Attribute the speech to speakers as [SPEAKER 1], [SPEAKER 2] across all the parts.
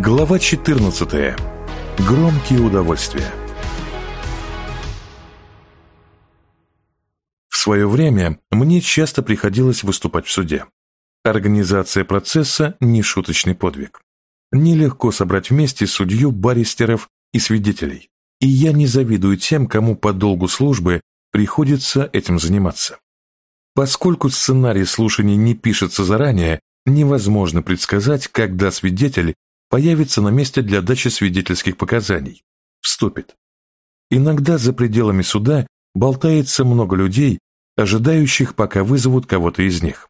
[SPEAKER 1] Глава 14. Громкие удовольствия. В свое время мне часто приходилось выступать в суде. Организация процесса – не шуточный подвиг. Нелегко собрать вместе судью, баристеров и свидетелей. И я не завидую тем, кому по долгу службы приходится этим заниматься. Поскольку сценарий слушаний не пишется заранее, невозможно предсказать, когда свидетель появится на месте для дачи свидетельских показаний, вступит. Иногда за пределами суда болтается много людей, ожидающих, пока вызовут кого-то из них.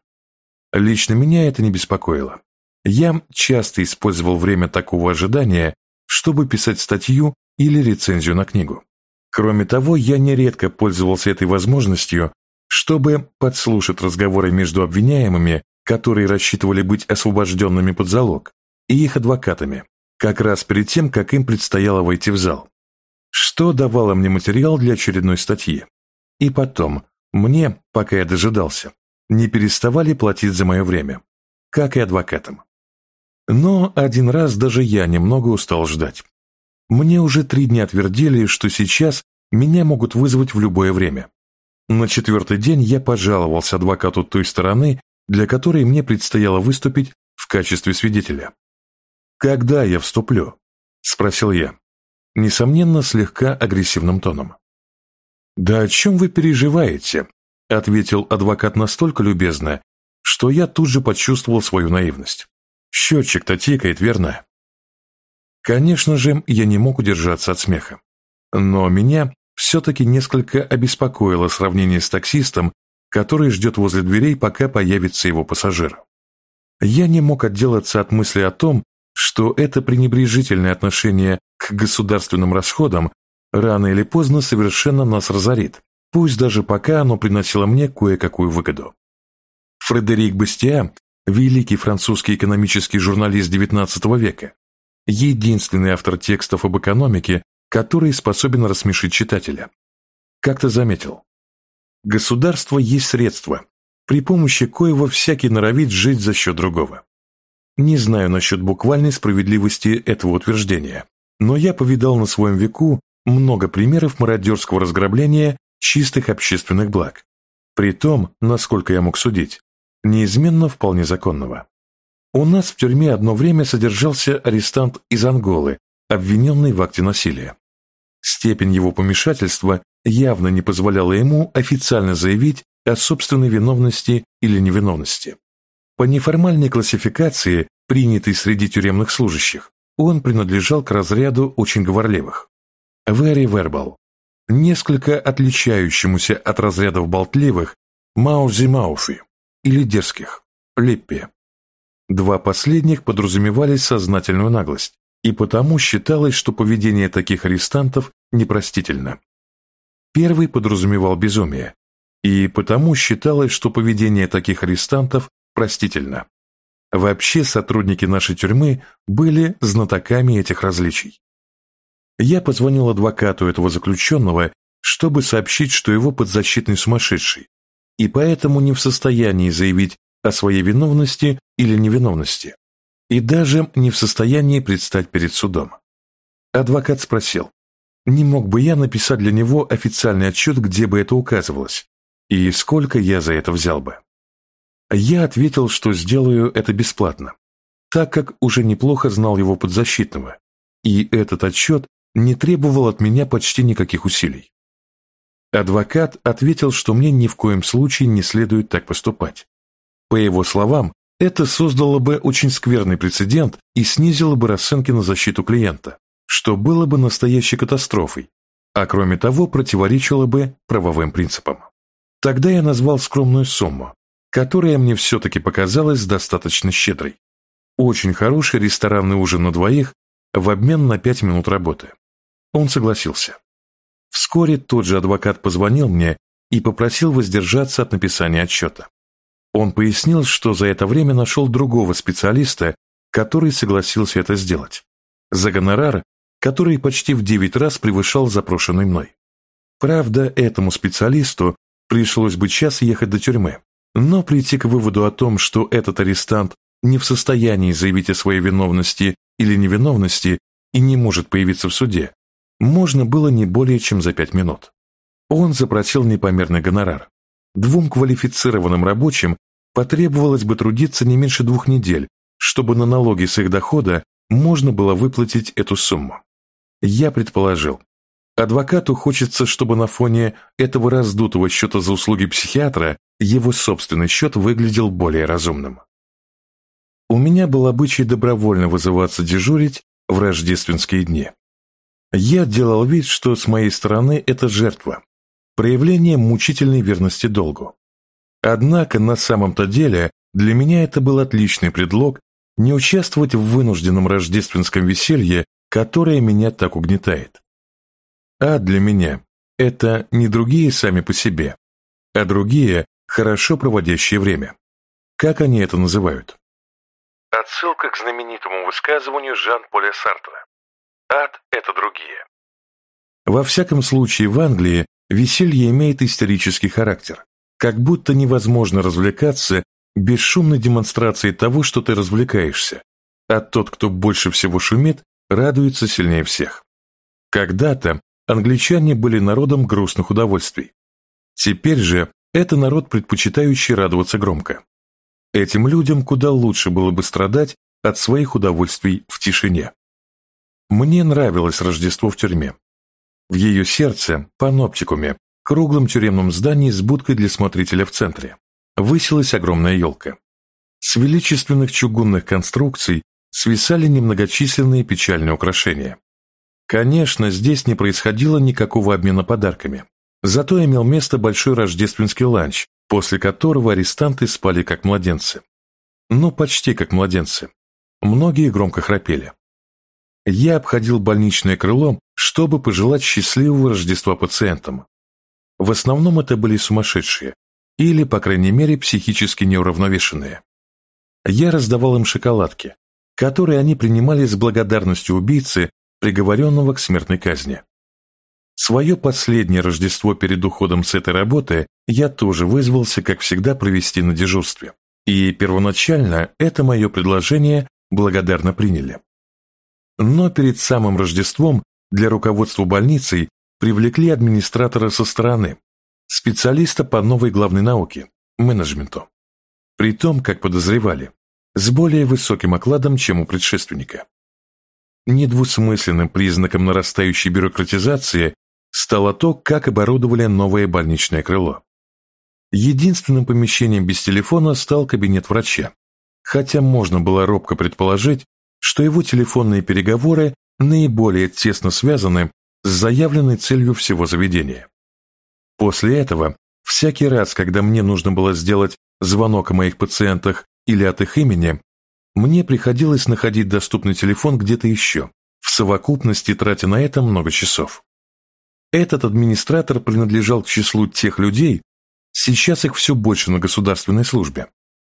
[SPEAKER 1] Лично меня это не беспокоило. Я часто использовал время такого ожидания, чтобы писать статью или рецензию на книгу. Кроме того, я нередко пользовался этой возможностью, чтобы подслушать разговоры между обвиняемыми, которые рассчитывали быть освобожденными под залог, и их адвокатами, как раз перед тем, как им предстояло войти в зал. Что давало мне материал для очередной статьи. И потом, мне, пока я дожидался, не переставали платить за мое время, как и адвокатам. Но один раз даже я немного устал ждать. Мне уже три дня твердили, что сейчас меня могут вызвать в любое время. На четвертый день я пожаловался адвокату той стороны, для которой мне предстояло выступить в качестве свидетеля. «Когда я вступлю?» – спросил я, несомненно, слегка агрессивным тоном. «Да о чем вы переживаете?» – ответил адвокат настолько любезно, что я тут же почувствовал свою наивность. «Счетчик-то тикает, верно?» Конечно же, я не мог удержаться от смеха. Но меня все-таки несколько обеспокоило сравнение с таксистом, который ждет возле дверей, пока появится его пассажир. Я не мог отделаться от мысли о том, что это пренебрежительное отношение к государственным расходам рано или поздно совершенно нас разорит, пусть даже пока оно приносило мне кое-какую выгоду. Фредерик Бастиа, великий французский экономический журналист XIX века, единственный автор текстов об экономике, который способен рассмешить читателя. Как-то заметил, государство есть средство, при помощи коего всякий норовит жить за счет другого. Не знаю насчет буквальной справедливости этого утверждения, но я повидал на своем веку много примеров мародерского разграбления чистых общественных благ. При том, насколько я мог судить, неизменно вполне законного. У нас в тюрьме одно время содержался арестант из Анголы, обвиненный в акте насилия. Степень его помешательства явно не позволяла ему официально заявить о собственной виновности или невиновности. По неформальной классификации, принятой среди тюремных служащих, он принадлежал к разряду очень говорливых. Very verbal, несколько отличающемуся от разрядов болтливых маузи-мауфи или дерзких липпи. Два последних подразумевали сознательную наглость, и потому считалось, что поведение таких арестантов непростительно. Первый подразумевал безумие, и потому считалось, что поведение таких арестантов простительно. Вообще сотрудники нашей тюрьмы были знатоками этих различий. Я позвонил адвокату этого заключенного, чтобы сообщить, что его подзащитный сумасшедший, и поэтому не в состоянии заявить о своей виновности или невиновности, и даже не в состоянии предстать перед судом. Адвокат спросил, не мог бы я написать для него официальный отчет, где бы это указывалось, и сколько я за это взял бы. Я ответил, что сделаю это бесплатно, так как уже неплохо знал его подзащитного, и этот отчет не требовал от меня почти никаких усилий. Адвокат ответил, что мне ни в коем случае не следует так поступать. По его словам, это создало бы очень скверный прецедент и снизило бы расценки на защиту клиента, что было бы настоящей катастрофой, а кроме того противоречило бы правовым принципам. Тогда я назвал скромную сумму, которая мне все-таки показалась достаточно щедрой. Очень хороший ресторанный ужин на двоих в обмен на пять минут работы. Он согласился. Вскоре тот же адвокат позвонил мне и попросил воздержаться от написания отчета. Он пояснил, что за это время нашел другого специалиста, который согласился это сделать. За гонорар, который почти в девять раз превышал запрошенный мной. Правда, этому специалисту пришлось бы час ехать до тюрьмы, но прийти к выводу о том, что этот арестант не в состоянии заявить о своей виновности или невиновности и не может появиться в суде, можно было не более чем за пять минут. Он запросил непомерный гонорар. Двум квалифицированным рабочим потребовалось бы трудиться не меньше двух недель, чтобы на налоги с их дохода можно было выплатить эту сумму. Я предположил, адвокату хочется, чтобы на фоне этого раздутого счета за услуги психиатра его собственный счет выглядел более разумным. У меня был обычай добровольно вызываться дежурить в рождественские дни. Я делал вид, что с моей стороны это жертва, проявление мучительной верности долгу. Однако на самом-то деле для меня это был отличный предлог не участвовать в вынужденном рождественском веселье, которое меня так угнетает. А для меня это не другие сами по себе, а другие, хорошо проводящие время. Как они это называют?
[SPEAKER 2] Отсылка к знаменитому высказыванию Жан-Поля Сартра. Ад – это другие.
[SPEAKER 1] Во всяком случае, в Англии веселье имеет исторический характер, как будто невозможно развлекаться без шумной демонстрации того, что ты развлекаешься, а тот, кто больше всего шумит, радуется сильнее всех. Когда-то англичане были народом грустных удовольствий. Теперь же это народ, предпочитающий радоваться громко. Этим людям куда лучше было бы страдать от своих удовольствий в тишине. Мне нравилось Рождество в тюрьме. В ее сердце, паноптикуме, круглом тюремном здании с будкой для смотрителя в центре, высилась огромная елка. С величественных чугунных конструкций свисали немногочисленные печальные украшения. Конечно, здесь не происходило никакого обмена подарками. Зато имел место большой рождественский ланч, после которого арестанты спали как младенцы. Ну, почти как младенцы. Многие громко храпели. Я обходил больничное крыло, чтобы пожелать счастливого Рождества пациентам. В основном это были сумасшедшие, или, по крайней мере, психически неуравновешенные. Я раздавал им шоколадки, которые они принимали с благодарностью убийцы, приговоренного к смертной казни. Свое последнее Рождество перед уходом с этой работы я тоже вызвался, как всегда, провести на дежурстве. И первоначально это мое предложение благодарно приняли. Но перед самым Рождеством для руководства больницей привлекли администратора со стороны, специалиста по новой главной науке – менеджменту. При том, как подозревали, с более высоким окладом, чем у предшественника. Недвусмысленным признаком нарастающей бюрократизации стало то, как оборудовали новое больничное крыло. Единственным помещением без телефона стал кабинет врача, хотя можно было робко предположить, что его телефонные переговоры наиболее тесно связаны с заявленной целью всего заведения. После этого, всякий раз, когда мне нужно было сделать звонок о моих пациентах или от их имени, мне приходилось находить доступный телефон где-то еще, в совокупности тратя на это много часов. Этот администратор принадлежал к числу тех людей, сейчас их все больше на государственной службе,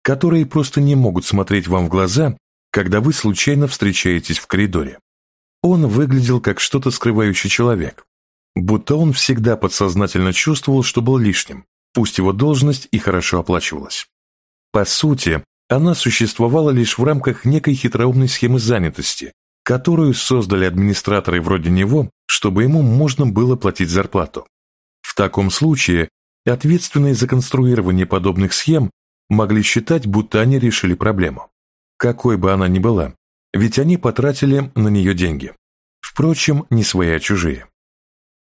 [SPEAKER 1] которые просто не могут смотреть вам в глаза, когда вы случайно встречаетесь в коридоре. Он выглядел как что-то скрывающий человек, будто он всегда подсознательно чувствовал, что был лишним, пусть его должность и хорошо оплачивалась. По сути, она существовала лишь в рамках некой хитроумной схемы занятости, которую создали администраторы вроде него, чтобы ему можно было платить зарплату. В таком случае ответственные за конструирование подобных схем могли считать, будто они решили проблему. Какой бы она ни была, ведь они потратили на нее деньги. Впрочем, не свои, а чужие.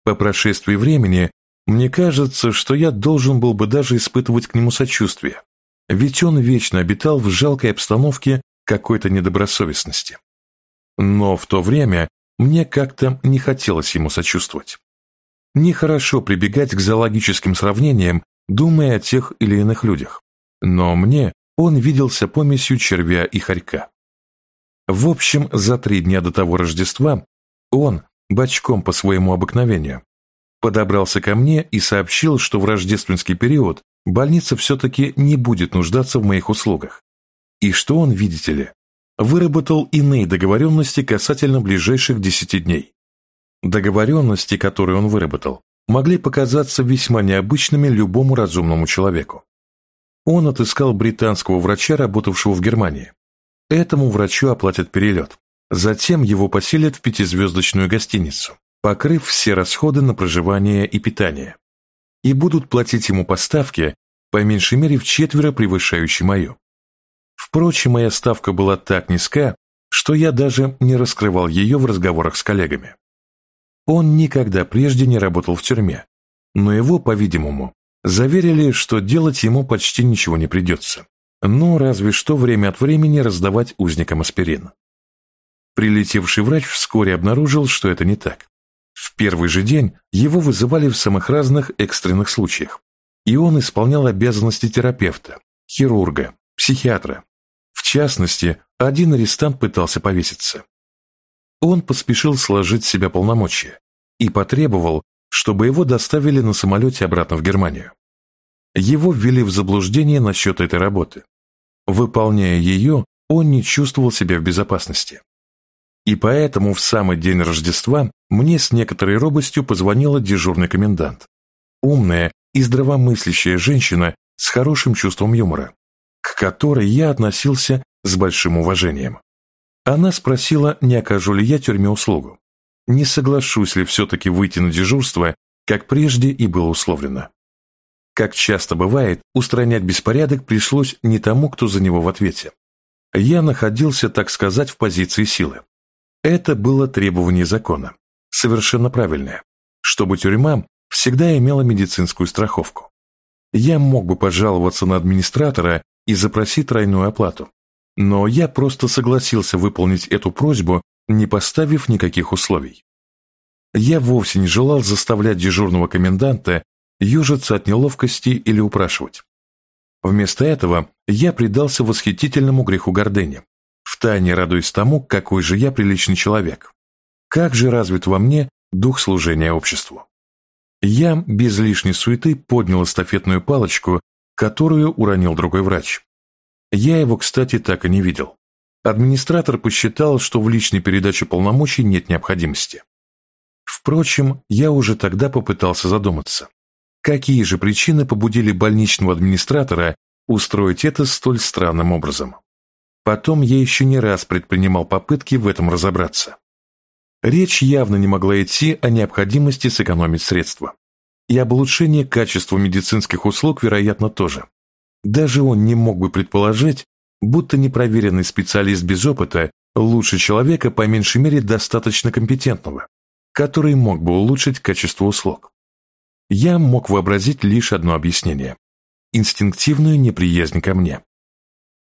[SPEAKER 1] По прошествии времени мне кажется, что я должен был бы даже испытывать к нему сочувствие, ведь он вечно обитал в жалкой обстановке какой-то недобросовестности. Но в то время мне как-то не хотелось ему сочувствовать. Нехорошо прибегать к зоологическим сравнениям, думая о тех или иных людях, но мне он виделся помесью червя и хорька. В общем, за три дня до того Рождества он, бочком по своему обыкновению, подобрался ко мне и сообщил, что в рождественский период больница все-таки не будет нуждаться в моих услугах, и что он, видите ли, выработал иные договоренности касательно ближайших десяти дней. Договоренности, которые он выработал, могли показаться весьма необычными любому разумному человеку. Он отыскал британского врача, работавшего в Германии. Этому врачу оплатят перелет. Затем его поселят в пятизвездочную гостиницу, покрыв все расходы на проживание и питание, и будут платить ему поставки, по меньшей мере в четверо превышающей мою. Впрочем, моя ставка была так низка, что я даже не раскрывал ее в разговорах с коллегами. Он никогда прежде не работал в тюрьме, но его, по-видимому, заверили, что делать ему почти ничего не придется, ну, разве что время от времени раздавать узникам аспирин. Прилетевший врач вскоре обнаружил, что это не так. В первый же день его вызывали в самых разных экстренных случаях, и он исполнял обязанности терапевта, хирурга, психиатра. В частности, один арестант пытался повеситься. Он поспешил сложить с себя полномочия и потребовал, чтобы его доставили на самолете обратно в Германию. Его ввели в заблуждение насчет этой работы. Выполняя ее, он не чувствовал себя в безопасности. И поэтому в самый день Рождества мне с некоторой робостью позвонила дежурный комендант. Умная и здравомыслящая женщина с хорошим чувством юмора, к которой я относился с большим уважением. Она спросила, не окажу ли я тюрьме услугу, не соглашусь ли все-таки выйти на дежурство, как прежде и было условлено. Как часто бывает, устранять беспорядок пришлось не тому, кто за него в ответе. Я находился, так сказать, в позиции силы. Это было требование закона, совершенно правильное, чтобы тюрьма всегда имела медицинскую страховку. Я мог бы пожаловаться на администратора и запросить тройную оплату, но я просто согласился выполнить эту просьбу, не поставив никаких условий. Я вовсе не желал заставлять дежурного коменданта южиться от неловкости или упрашивать. Вместо этого я предался восхитительному греху гордыни, втайне радуясь тому, какой же я приличный человек. Как же развит во мне дух служения обществу. Я без лишней суеты поднял эстафетную палочку, которую уронил другой врач. Я его, кстати, так и не видел. Администратор посчитал, что в личной передаче полномочий нет необходимости. Впрочем, я уже тогда попытался задуматься, какие же причины побудили больничного администратора устроить это столь странным образом. Потом я еще не раз предпринимал попытки в этом разобраться. Речь явно не могла идти о необходимости сэкономить средства. И об улучшении качества медицинских услуг, вероятно, тоже. Даже он не мог бы предположить, будто непроверенный специалист без опыта лучше человека, по меньшей мере, достаточно компетентного, который мог бы улучшить качество услуг. Я мог вообразить лишь одно объяснение – инстинктивную неприязнь ко мне.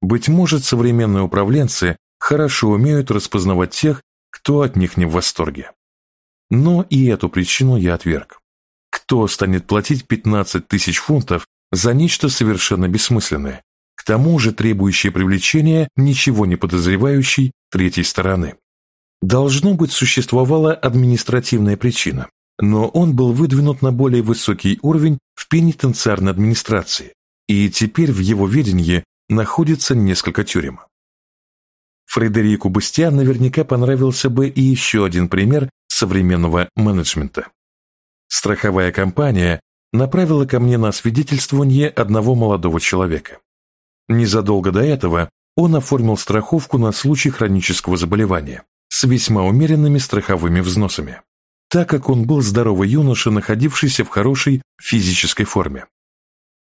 [SPEAKER 1] Быть может, современные управленцы хорошо умеют распознавать тех, кто от них не в восторге. Но и эту причину я отверг. Кто станет платить 15 тысяч фунтов за нечто совершенно бессмысленное, к тому же требующее привлечения ничего не подозревающей третьей стороны? Должно быть, существовала административная причина, но он был выдвинут на более высокий уровень в пенитенциарной администрации, и теперь в его ведении находится несколько тюрем. Фредерику Бастиан наверняка понравился бы и еще один пример современного менеджмента. Страховая компания направила ко мне на освидетельствование одного молодого человека. Незадолго до этого он оформил страховку на случай хронического заболевания с весьма умеренными страховыми взносами, так как он был здоровый юноша, находившийся в хорошей физической форме.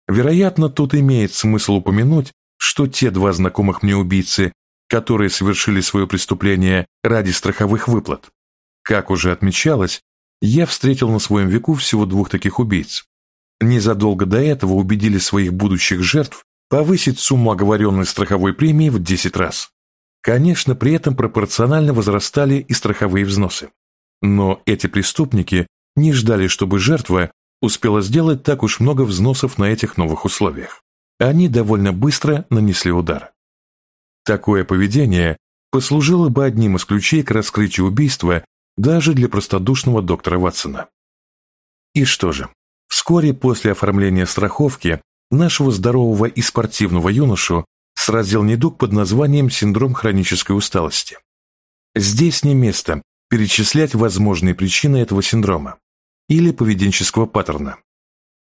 [SPEAKER 1] Вероятно, тут имеет смысл упомянуть, что те два знакомых мне убийцы, которые совершили свое преступление ради страховых выплат, как уже отмечалось, я встретил на своем веку всего двух таких убийц. Незадолго до этого убедили своих будущих жертв повысить сумму оговоренной страховой премии в 10 раз. Конечно, при этом пропорционально возрастали и страховые взносы. Но эти преступники не ждали, чтобы жертва успела сделать так уж много взносов на этих новых условиях они довольно быстро нанесли удар. Такое поведение послужило бы одним из ключей к раскрытию убийства даже для простодушного доктора Ватсона. И что же, вскоре после оформления страховки нашего здорового и спортивного юношу сразил недуг под названием синдром хронической усталости. Здесь не место перечислять возможные причины этого синдрома или поведенческого паттерна.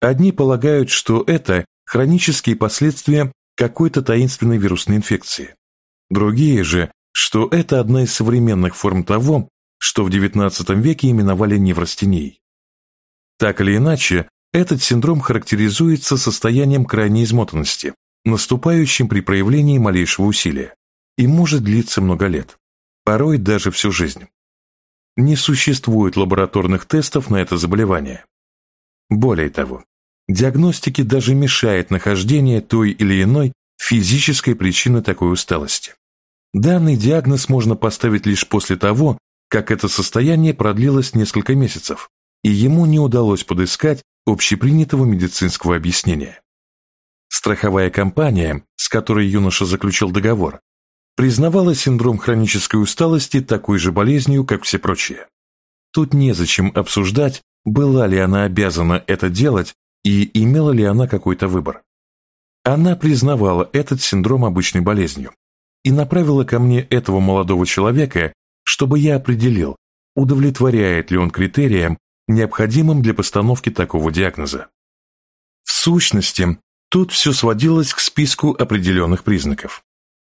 [SPEAKER 1] Одни полагают, что это хронические последствия какой-то таинственной вирусной инфекции. Другие же что это одна из современных форм того, что в XIX веке именовали неврастенией. Так или иначе, этот синдром характеризуется состоянием крайней измотанности, наступающим при проявлении малейшего усилия, и может длиться много лет, порой даже всю жизнь. Не существует лабораторных тестов на это заболевание. Более того, диагностике даже мешает нахождение той или иной физической причины такой усталости. Данный диагноз можно поставить лишь после того, как это состояние продлилось несколько месяцев, и ему не удалось подыскать общепринятого медицинского объяснения. Страховая компания, с которой юноша заключил договор, признавала синдром хронической усталости такой же болезнью, как все прочие. Тут незачем обсуждать, была ли она обязана это делать и имела ли она какой-то выбор. Она признавала этот синдром обычной болезнью и направила ко мне этого молодого человека, чтобы я определил, удовлетворяет ли он критериям, необходимым для постановки такого диагноза. В сущности, тут все сводилось к списку определенных признаков.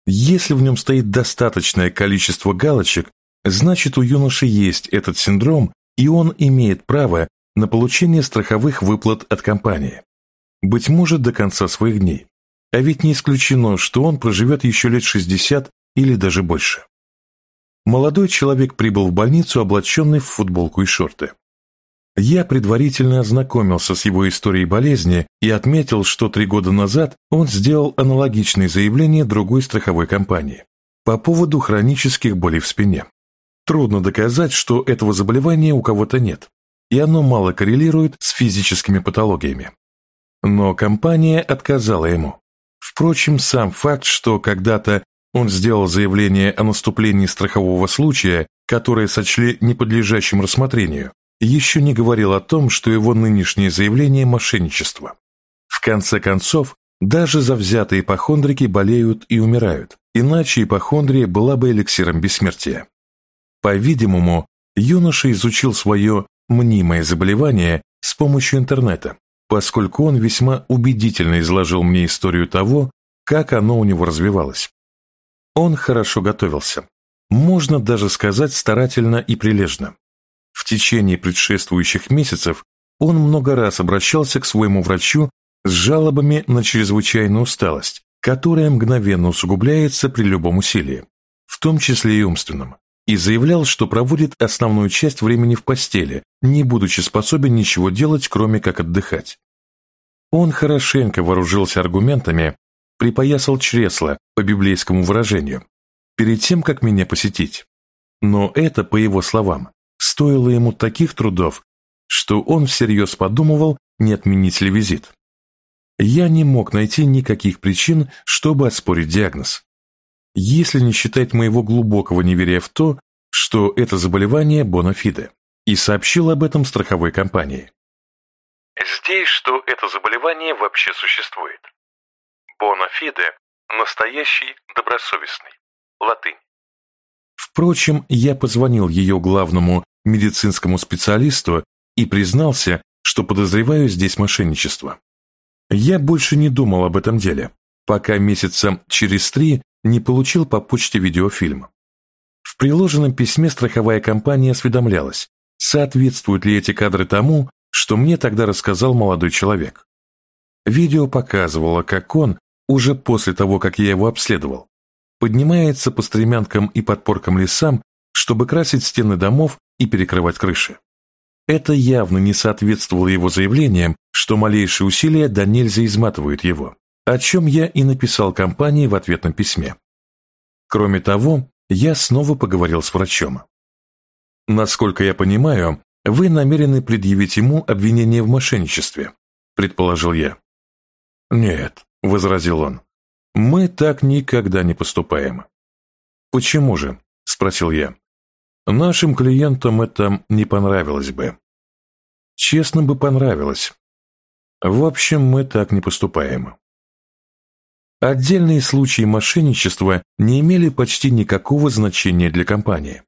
[SPEAKER 1] Если в нем стоит достаточное количество галочек, значит у юноши есть этот синдром, и он имеет право на получение страховых выплат от компании. Быть может, до конца своих дней. А ведь не исключено, что он проживет еще лет 60 или даже больше. Молодой человек прибыл в больницу, облаченный в футболку и шорты. Я предварительно ознакомился с его историей болезни и отметил, что три года назад он сделал аналогичное заявление другой страховой компании по поводу хронических болей в спине. Трудно доказать, что этого заболевания у кого-то нет, и оно мало коррелирует с физическими патологиями. Но компания отказала ему. Впрочем, сам факт, что когда-то он сделал заявление о наступлении страхового случая, которое сочли неподлежащим рассмотрению, еще не говорил о том, что его нынешнее заявление – мошенничество. В конце концов, даже завзятые ипохондрики болеют и умирают, иначе ипохондрия была бы эликсиром бессмертия. По-видимому, юноша изучил свое мнимое заболевание с помощью интернета, поскольку он весьма убедительно изложил мне историю того, как оно у него развивалось. Он хорошо готовился, можно даже сказать старательно и прилежно. В течение предшествующих месяцев он много раз обращался к своему врачу с жалобами на чрезвычайную усталость, которая мгновенно усугубляется при любом усилии, в том числе и умственном, и заявлял, что проводит основную часть времени в постели, не будучи способен ничего делать, кроме как отдыхать. Он хорошенько вооружился аргументами, припоясал чресло, по библейскому выражению, перед тем, как меня посетить. Но это, по его словам, стоило ему таких трудов, что он всерьез подумывал, не отменить ли визит. Я не мог найти никаких причин, чтобы оспорить диагноз. Если не считать моего глубокого неверия в то, что это заболевание бонафиде, и сообщил об этом страховой компании.
[SPEAKER 2] Здесь, что это заболевание вообще существует. Бонафиде – настоящий добросовестный. Латынь.
[SPEAKER 1] Впрочем, я позвонил ее главному медицинскому специалисту и признался, что подозреваю здесь мошенничество. Я больше не думал об этом деле, пока месяца через три не получил по почте видеофильм. В приложенном письме страховая компания осведомлялась, соответствуют ли эти кадры тому, что мне тогда рассказал молодой человек. Видео показывало, как он, уже после того, как я его обследовал, поднимается по стремянкам и подпоркам лесам, чтобы красить стены домов и перекрывать крыши. Это явно не соответствовало его заявлениям, что малейшие усилия до нельзя изматывают его, о чем я и написал компании в ответном письме. Кроме того, я снова поговорил с врачом. Насколько я понимаю, вы намерены предъявить ему обвинение в мошенничестве, предположил я. Нет, возразил он. Мы так никогда не поступаем. Почему же? спросил я. Нашим клиентам это не понравилось бы. Честно бы понравилось. В общем, мы так не поступаем. Отдельные случаи мошенничества не имели почти никакого значения для компании.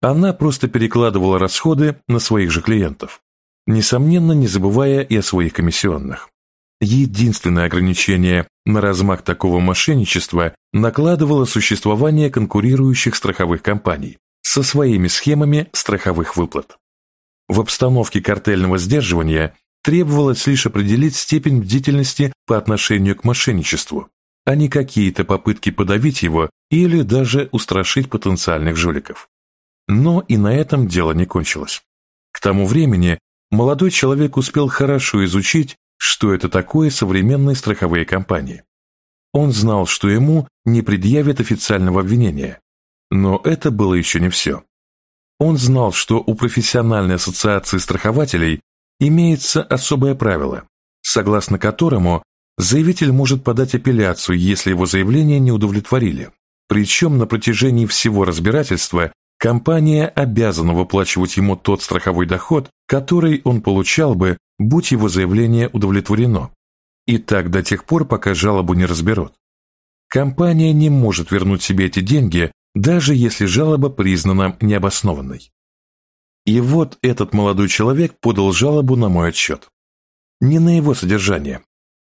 [SPEAKER 1] Она просто перекладывала расходы на своих же клиентов, несомненно, не забывая и о своих комиссионных. Единственное ограничение на размах такого мошенничества накладывало существование конкурирующих страховых компаний со своими схемами страховых выплат. В обстановке картельного сдерживания требовалось лишь определить степень бдительности по отношению к мошенничеству, а не какие-то попытки подавить его или даже устрашить потенциальных жуликов. Но и на этом дело не кончилось. К тому времени молодой человек успел хорошо изучить, что это такое современные страховые компании. Он знал, что ему не предъявят официального обвинения, но это было еще не все. Он знал, что у профессиональной ассоциации страхователей имеется особое правило, согласно которому заявитель может подать апелляцию, если его заявление не удовлетворили. Причем на протяжении всего разбирательства компания обязана выплачивать ему тот страховой доход, который он получал бы, будь его заявление удовлетворено. И так до тех пор, пока жалобу не разберут. Компания не может вернуть себе эти деньги, даже если жалоба признана необоснованной. И вот этот молодой человек подал жалобу на мой отчет. Не на его содержание,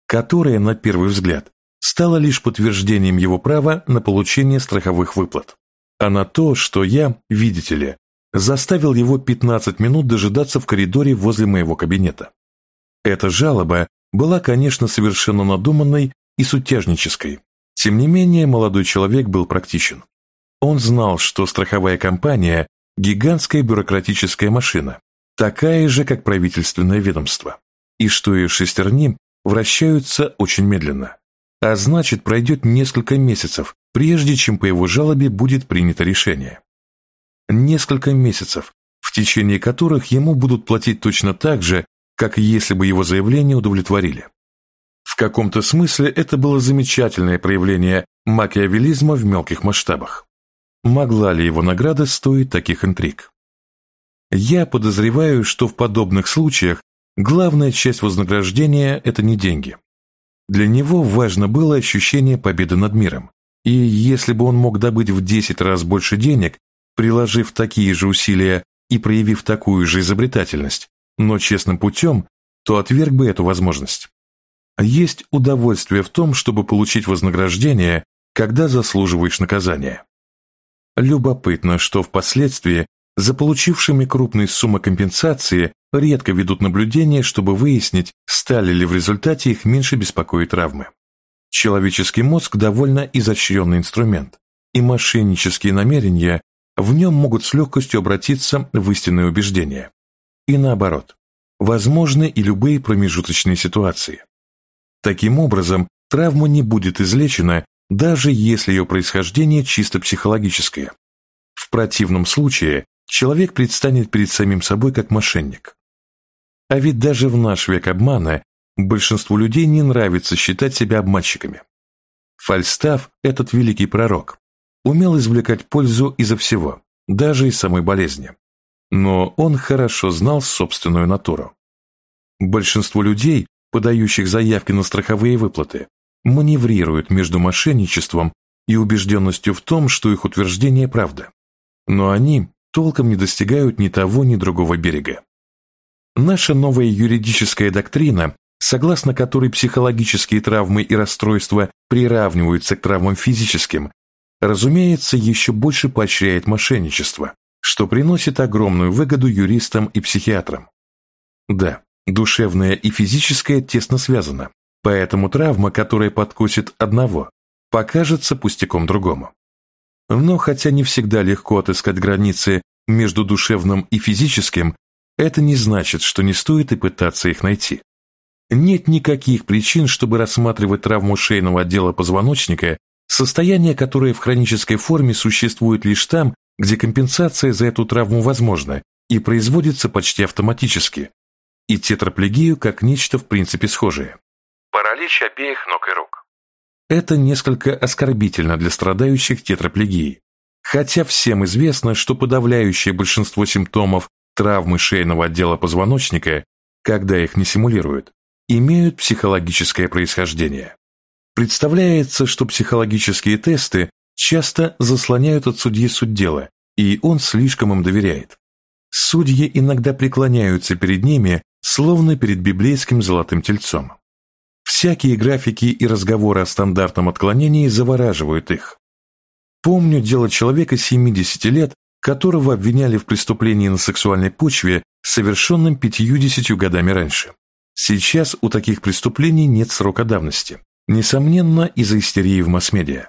[SPEAKER 1] которое, на первый взгляд, стало лишь подтверждением его права на получение страховых выплат, а на то, что я, видите ли, заставил его 15 минут дожидаться в коридоре возле моего кабинета. Эта жалоба была, конечно, совершенно надуманной и сутяжнической. Тем не менее, молодой человек был практичен. Он знал, что страховая компания – гигантская бюрократическая машина, такая же, как правительственное ведомство, и что ее шестерни вращаются очень медленно. А значит, пройдет несколько месяцев, прежде чем по его жалобе будет принято решение. Несколько месяцев, в течение которых ему будут платить точно так же, как если бы его заявление удовлетворили. В каком-то смысле это было замечательное проявление макиавелизма в мелких масштабах. Могла ли его награда стоить таких интриг? Я подозреваю, что в подобных случаях главная часть вознаграждения – это не деньги. Для него важно было ощущение победы над миром, и если бы он мог добыть в 10 раз больше денег, приложив такие же усилия и проявив такую же изобретательность, но честным путем, то отверг бы эту возможность. Есть удовольствие в том, чтобы получить вознаграждение, когда заслуживаешь наказания. Любопытно, что впоследствии за получившими крупные суммы компенсации редко ведут наблюдения, чтобы выяснить, стали ли в результате их меньше беспокоить травмы. Человеческий мозг довольно изощренный инструмент, и мошеннические намерения в нем могут с легкостью обратиться в истинные убеждения. И наоборот, возможны и любые промежуточные ситуации. Таким образом, травма не будет излечена даже если ее происхождение чисто психологическое. В противном случае человек предстанет перед самим собой как мошенник. А ведь даже в наш век обмана большинству людей не нравится считать себя обманщиками. Фальстав, этот великий пророк, умел извлекать пользу изо всего, даже из самой болезни. Но он хорошо знал собственную натуру. Большинство людей, подающих заявки на страховые выплаты, маневрируют между мошенничеством и убежденностью в том, что их утверждение правда. Но они толком не достигают ни того, ни другого берега. Наша новая юридическая доктрина, согласно которой психологические травмы и расстройства приравниваются к травмам физическим, разумеется, еще больше поощряет мошенничество, что приносит огромную выгоду юристам и психиатрам. Да, душевное и физическое тесно связано, Поэтому травма, которая подкусит одного, покажется пустяком другому. Но хотя не всегда легко отыскать границы между душевным и физическим, это не значит, что не стоит и пытаться их найти. Нет никаких причин, чтобы рассматривать травму шейного отдела позвоночника, состояние, которое в хронической форме существует лишь там, где компенсация за эту травму возможна и производится почти автоматически, и тетраплегию как нечто в принципе схожее
[SPEAKER 2] паралич обеих ног и рук.
[SPEAKER 1] Это несколько оскорбительно для страдающих тетраплегией, хотя всем известно, что подавляющее большинство симптомов травмы шейного отдела позвоночника, когда их не симулируют, имеют психологическое происхождение. Представляется, что психологические тесты часто заслоняют от судьи суть дела, и он слишком им доверяет. Судьи иногда преклоняются перед ними, словно перед библейским золотым тельцом. Всякие графики и разговоры о стандартном отклонении завораживают их. Помню дело человека 70 лет, которого обвиняли в преступлении на сексуальной почве, совершенном 50 годами раньше. Сейчас у таких преступлений нет срока давности, несомненно, из-за истерии в масс-медиа.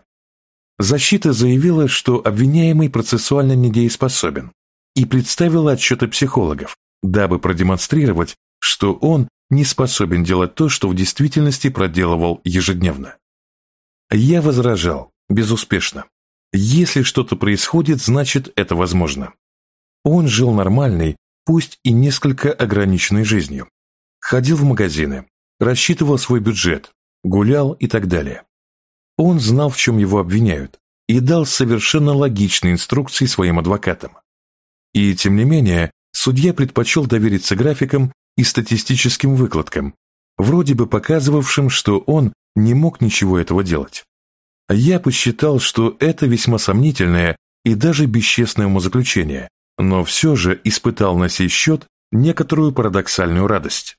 [SPEAKER 1] Защита заявила, что обвиняемый процессуально недееспособен и представила отчеты психологов, дабы продемонстрировать, что он не способен делать то, что в действительности проделывал ежедневно. Я возражал, безуспешно. Если что-то происходит, значит это возможно. Он жил нормальной, пусть и несколько ограниченной жизнью. Ходил в магазины, рассчитывал свой бюджет, гулял и так далее. Он знал, в чем его обвиняют, и дал совершенно логичные инструкции своим адвокатам. И, тем не менее, судья предпочел довериться графикам и статистическим выкладкам, вроде бы показывавшим, что он не мог ничего этого делать. Я посчитал, что это весьма сомнительное и даже бесчестное умозаключение, но все же испытал на сей счет некоторую парадоксальную радость.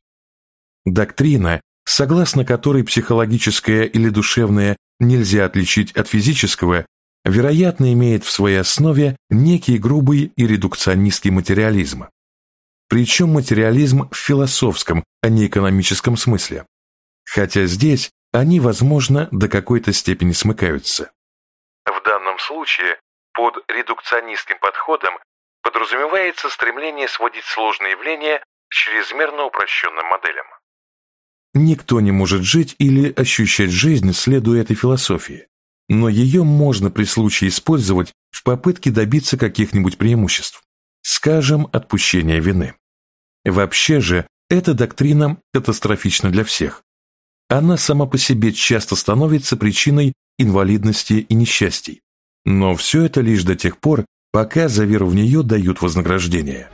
[SPEAKER 1] Доктрина, согласно которой психологическое или душевное нельзя отличить от физического, вероятно, имеет в своей основе некий грубый и редукционистский материализм. Причем материализм в философском, а не экономическом смысле. Хотя здесь они, возможно, до какой-то степени смыкаются.
[SPEAKER 2] В данном случае под редукционистским подходом подразумевается стремление сводить сложные явления к чрезмерно упрощенным моделям.
[SPEAKER 1] Никто не может жить или ощущать жизнь, следуя этой философии, но ее можно при случае использовать в попытке добиться каких-нибудь преимуществ, скажем, отпущения вины. Вообще же, эта доктрина катастрофична для всех, она сама по себе часто становится причиной инвалидности и несчастий. Но все это лишь до тех пор, пока за веру в нее дают вознаграждение.